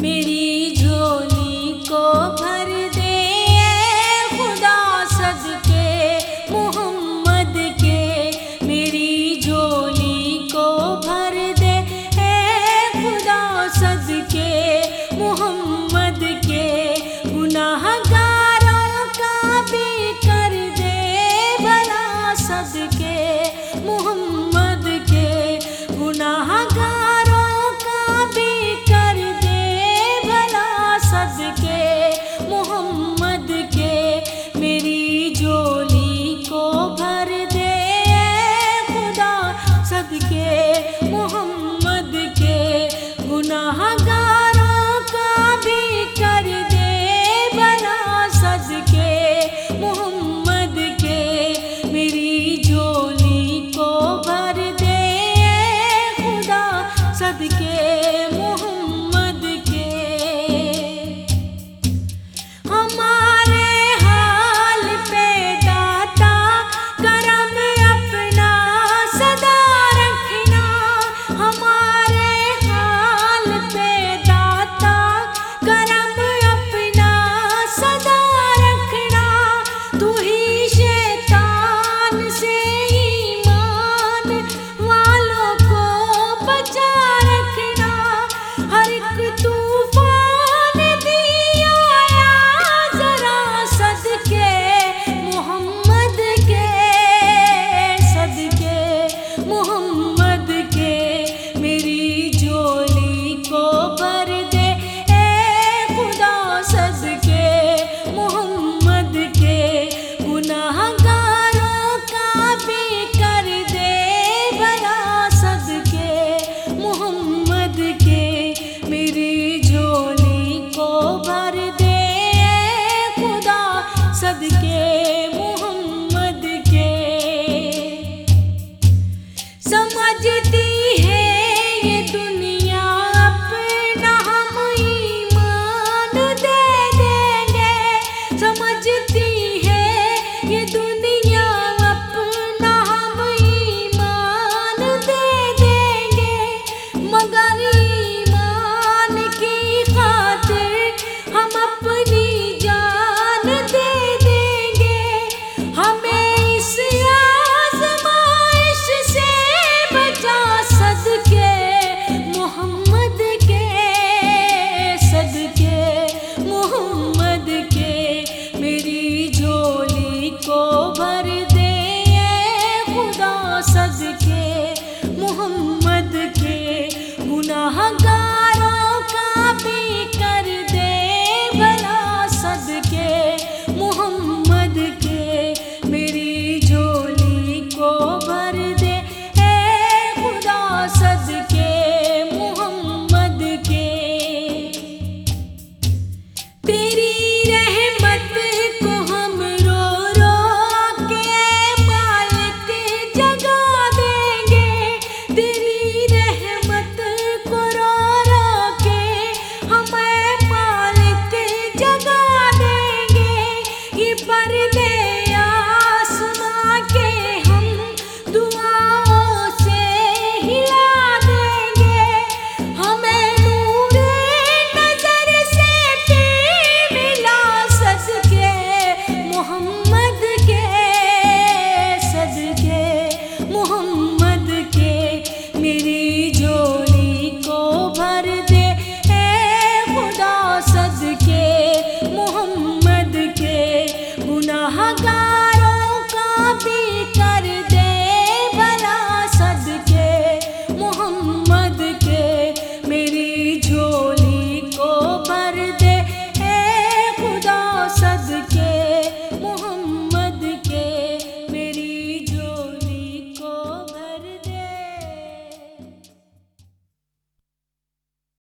میری جھولی کو بھر دے خدا سد کے محمد کے۔ میری جھولی کو بھر دے خدا سد کے محمد کے۔ گناہ گاروں کا کر دے، بھلا سد کے کے